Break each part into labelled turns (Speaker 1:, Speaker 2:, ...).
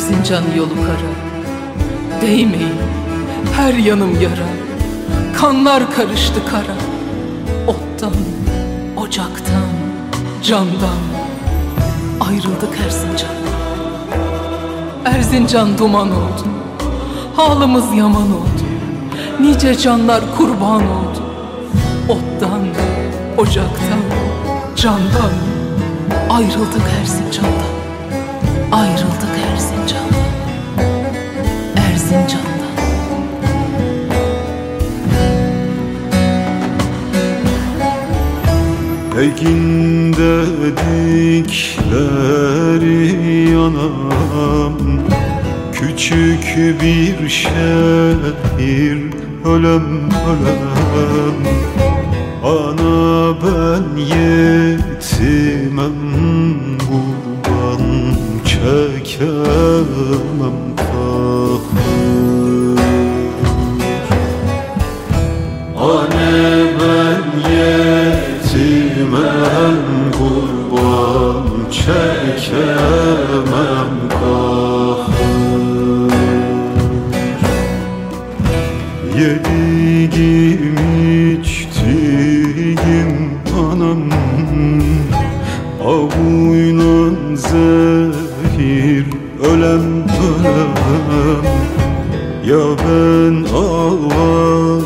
Speaker 1: Erzincan yolu kara Değmeyin her yanım yara. Kanlar karıştı kara. Ottan, ocaktan, candan Ayrıldık Erzincan'dan Erzincan duman oldu. Halımız yaman oldu. Nice canlar kurban oldu. Ottan, ocaktan, candan Ayrıldık Erzincan'dan Ayrıldık Erzincan'dan Erzincan'dan
Speaker 2: Eginde dikleri yanam. Küçük bir şehir ölem ölem Ana ben yetimem kurban çekemem kahır Anne ben yetimem kurban çekemem kahır Yedim içtiğim anam Avuyla zehir ölem ölem. Ya ben ağlamayım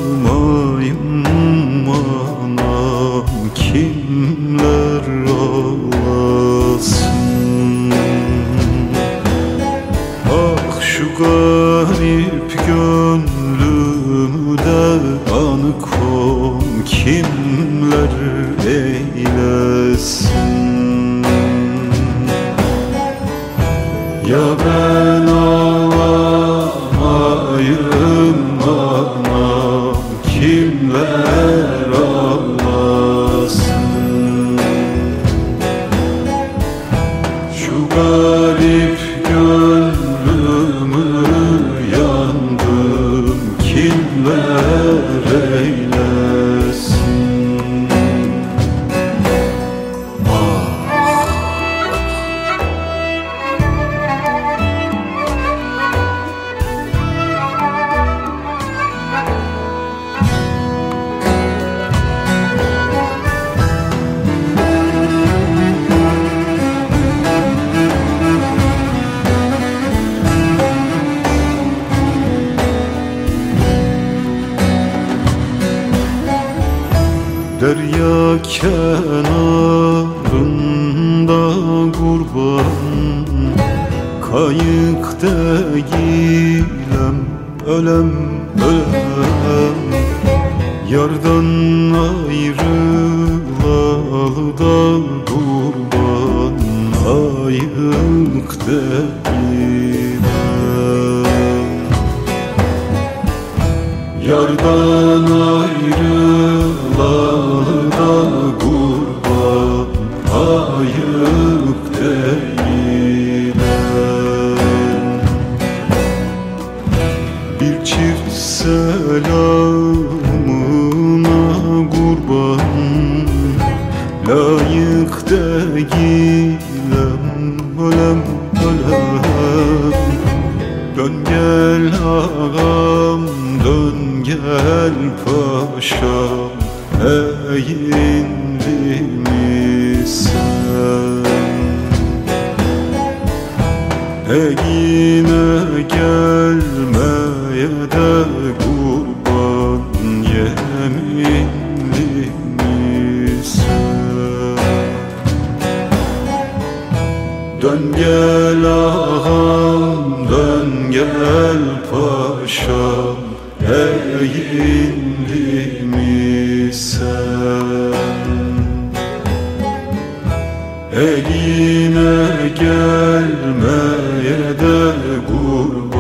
Speaker 2: anam Kimler Ya ben ağlamayım anam kimler ağlasın Kenarında kurban Kayık değilim ölem ölem. Yardan ayrılalı da kurban Ayık değilim Yardan ayrılalı selamına kurban Layık değilim ölem ölem Dön gel ağam dön gel paşam Eğindi mi sen Egine gelmeye de? Dön gel ağam dön gel paşam Eğindi mi sen? Eline gelmeye de kurban